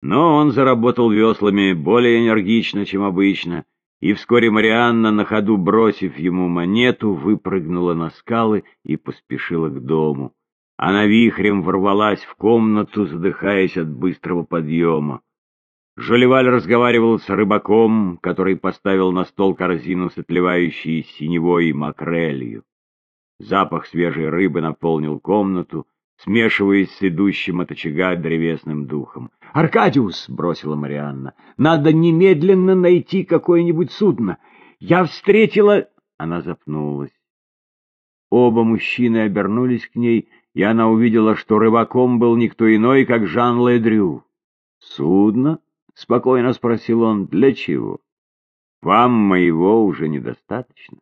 Но он заработал веслами более энергично, чем обычно, и вскоре Марианна, на ходу бросив ему монету, выпрыгнула на скалы и поспешила к дому. Она вихрем ворвалась в комнату, задыхаясь от быстрого подъема. Жолеваль разговаривал с рыбаком, который поставил на стол корзину с отливающей синевой макрелью. Запах свежей рыбы наполнил комнату, смешиваясь с идущим от очага древесным духом. «Аркадиус!» — бросила Марианна. «Надо немедленно найти какое-нибудь судно. Я встретила...» Она запнулась. Оба мужчины обернулись к ней, и она увидела, что рыбаком был никто иной, как Жан Ледрю. «Судно?» — спокойно спросил он. «Для чего? Вам моего уже недостаточно?»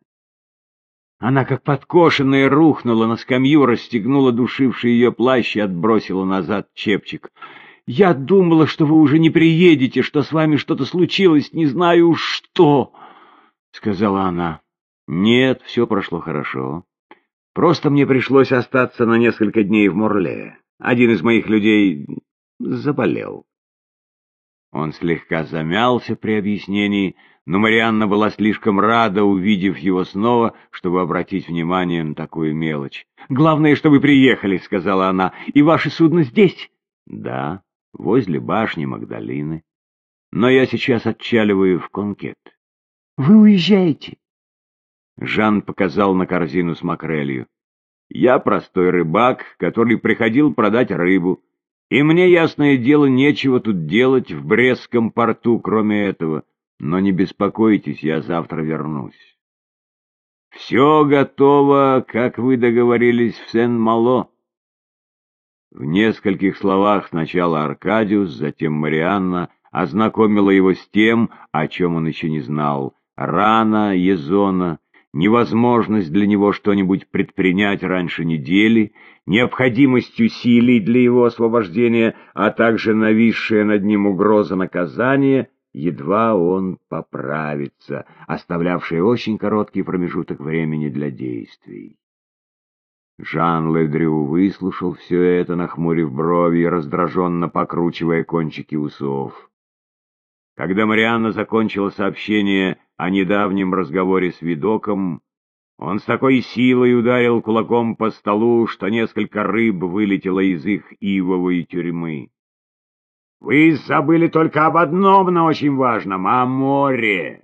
Она, как подкошенная, рухнула на скамью, расстегнула душивший ее плащ и отбросила назад чепчик. «Я думала, что вы уже не приедете, что с вами что-то случилось, не знаю что», — сказала она. «Нет, все прошло хорошо. Просто мне пришлось остаться на несколько дней в Мурле. Один из моих людей заболел». Он слегка замялся при объяснении, но Марианна была слишком рада, увидев его снова, чтобы обратить внимание на такую мелочь. «Главное, что вы приехали», — сказала она, — «и ваше судно здесь?» «Да, возле башни Магдалины. Но я сейчас отчаливаю в Конкет». «Вы уезжаете?» Жан показал на корзину с макрелью. «Я простой рыбак, который приходил продать рыбу, и мне, ясное дело, нечего тут делать в Брестском порту, кроме этого». Но не беспокойтесь, я завтра вернусь. Все готово, как вы договорились в Сен-Мало. В нескольких словах сначала Аркадиус, затем Марианна ознакомила его с тем, о чем он еще не знал. Рана Езона, невозможность для него что-нибудь предпринять раньше недели, необходимость усилий для его освобождения, а также нависшая над ним угроза наказания — едва он поправится, оставлявший очень короткий промежуток времени для действий. Жан Ледрю выслушал все это, нахмурив брови и раздраженно покручивая кончики усов. Когда Марианна закончила сообщение о недавнем разговоре с видоком, он с такой силой ударил кулаком по столу, что несколько рыб вылетело из их ивовой тюрьмы. Вы забыли только об одном, но очень важном — о море.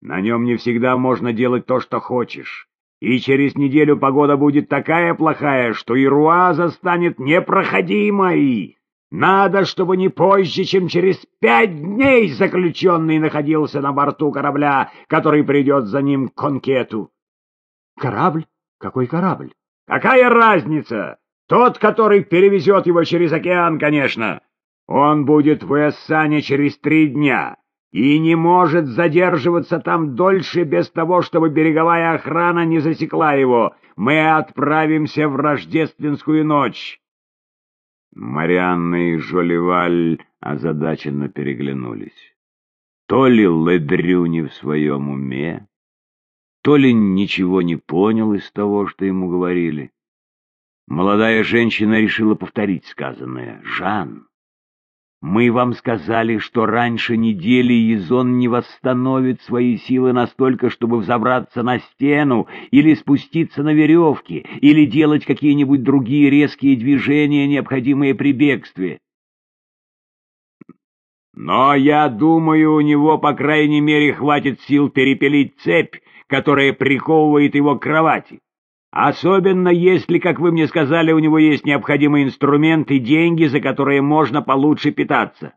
На нем не всегда можно делать то, что хочешь. И через неделю погода будет такая плохая, что Ируаза станет непроходимой. Надо, чтобы не позже, чем через пять дней заключенный находился на борту корабля, который придет за ним к Конкету. Корабль? Какой корабль? Какая разница? Тот, который перевезет его через океан, конечно. Он будет в Эссане через три дня и не может задерживаться там дольше без того, чтобы береговая охрана не засекла его. Мы отправимся в рождественскую ночь. Марианна и Жолеваль озадаченно переглянулись. То ли Ледрю не в своем уме, то ли ничего не понял из того, что ему говорили. Молодая женщина решила повторить сказанное. «Жан!» Мы вам сказали, что раньше недели Езон не восстановит свои силы настолько, чтобы взобраться на стену или спуститься на веревке, или делать какие-нибудь другие резкие движения, необходимые при бегстве. Но я думаю, у него, по крайней мере, хватит сил перепилить цепь, которая приковывает его к кровати. Особенно если, как вы мне сказали, у него есть необходимый инструмент и деньги, за которые можно получше питаться.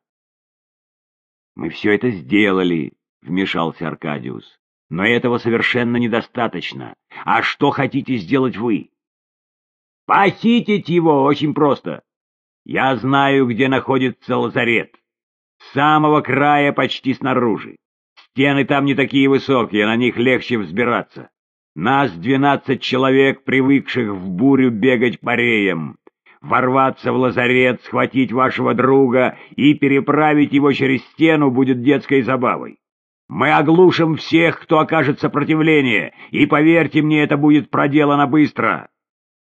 Мы все это сделали, — вмешался Аркадиус. Но этого совершенно недостаточно. А что хотите сделать вы? Похитить его очень просто. Я знаю, где находится лазарет. С самого края почти снаружи. Стены там не такие высокие, на них легче взбираться. Нас двенадцать человек, привыкших в бурю бегать по реям. Ворваться в лазарет, схватить вашего друга и переправить его через стену будет детской забавой. Мы оглушим всех, кто окажет сопротивление, и, поверьте мне, это будет проделано быстро.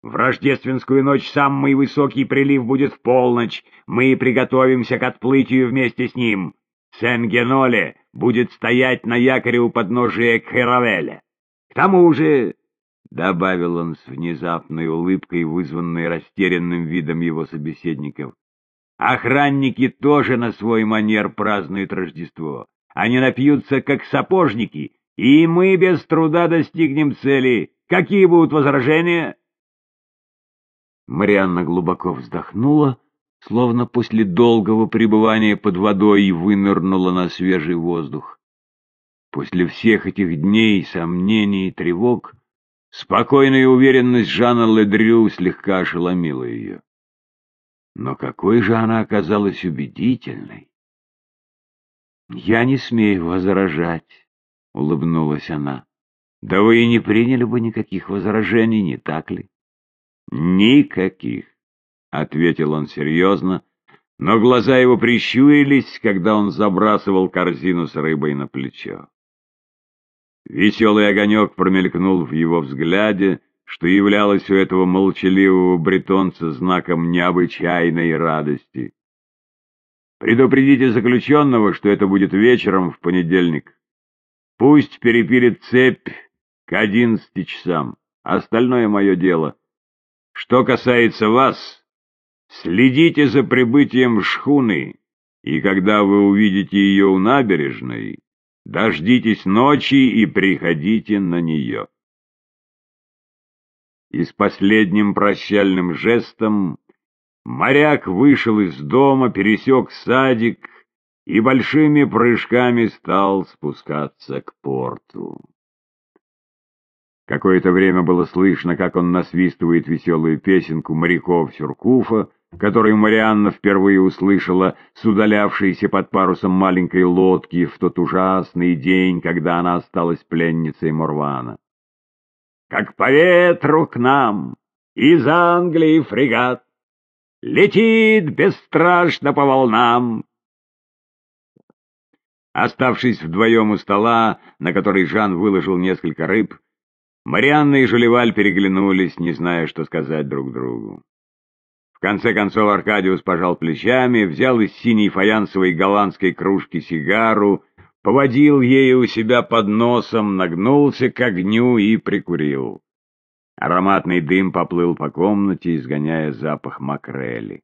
В рождественскую ночь самый высокий прилив будет в полночь. Мы приготовимся к отплытию вместе с ним. Сен-Геноле будет стоять на якоре у подножия Кхеравеля. К тому же, — добавил он с внезапной улыбкой, вызванной растерянным видом его собеседников, — охранники тоже на свой манер празднуют Рождество. Они напьются, как сапожники, и мы без труда достигнем цели. Какие будут возражения? Марианна глубоко вздохнула, словно после долгого пребывания под водой и вынырнула на свежий воздух. После всех этих дней сомнений и тревог спокойная уверенность Жана Ледрю слегка ошеломила ее. Но какой же она оказалась убедительной! «Я не смею возражать», — улыбнулась она. «Да вы и не приняли бы никаких возражений, не так ли?» «Никаких», — ответил он серьезно, но глаза его прищурились, когда он забрасывал корзину с рыбой на плечо. Веселый огонек промелькнул в его взгляде, что являлось у этого молчаливого бретонца знаком необычайной радости. «Предупредите заключенного, что это будет вечером в понедельник. Пусть перепилит цепь к одиннадцати часам. Остальное мое дело». Что касается вас, следите за прибытием шхуны, и когда вы увидите ее у набережной, дождитесь ночи и приходите на нее. И с последним прощальным жестом моряк вышел из дома, пересек садик и большими прыжками стал спускаться к порту. Какое-то время было слышно, как он насвистывает веселую песенку моряков Сюркуфа, которую Марианна впервые услышала с удалявшейся под парусом маленькой лодки в тот ужасный день, когда она осталась пленницей Морвана. «Как по ветру к нам из Англии фрегат летит бесстрашно по волнам». Оставшись вдвоем у стола, на который Жан выложил несколько рыб, Марианна и Жулеваль переглянулись, не зная, что сказать друг другу. Конце концов Аркадиус пожал плечами, взял из синей фаянсовой голландской кружки сигару, поводил ею у себя под носом, нагнулся к огню и прикурил. Ароматный дым поплыл по комнате, изгоняя запах макрели.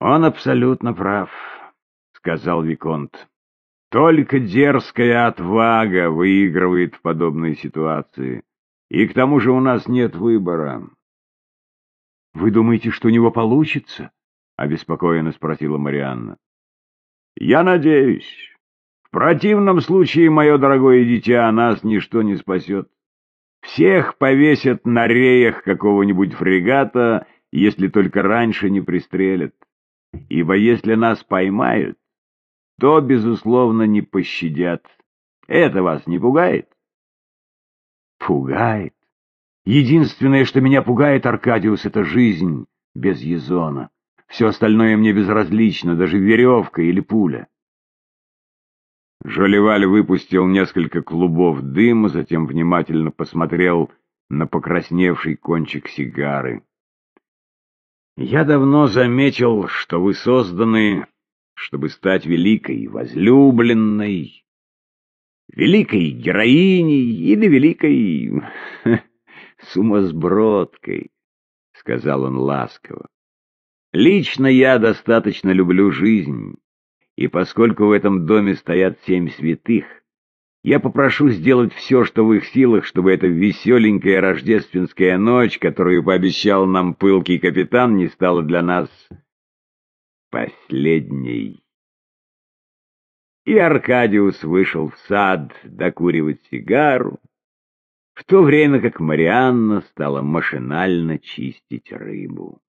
«Он абсолютно прав», — сказал Виконт. Только дерзкая отвага выигрывает в подобной ситуации. И к тому же у нас нет выбора. — Вы думаете, что у него получится? — обеспокоенно спросила Марианна. — Я надеюсь. В противном случае, мое дорогое дитя, нас ничто не спасет. Всех повесят на реях какого-нибудь фрегата, если только раньше не пристрелят. Ибо если нас поймают, то, безусловно, не пощадят. Это вас не пугает? Пугает. Единственное, что меня пугает, Аркадиус, это жизнь без езона. Все остальное мне безразлично, даже веревка или пуля. Жолеваль выпустил несколько клубов дыма, затем внимательно посмотрел на покрасневший кончик сигары. «Я давно заметил, что вы созданы чтобы стать великой возлюбленной, великой героиней или великой сумасбродкой, — сказал он ласково. Лично я достаточно люблю жизнь, и поскольку в этом доме стоят семь святых, я попрошу сделать все, что в их силах, чтобы эта веселенькая рождественская ночь, которую пообещал нам пылкий капитан, не стала для нас последней. И Аркадиус вышел в сад докуривать сигару, в то время как Марианна стала машинально чистить рыбу.